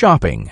shopping.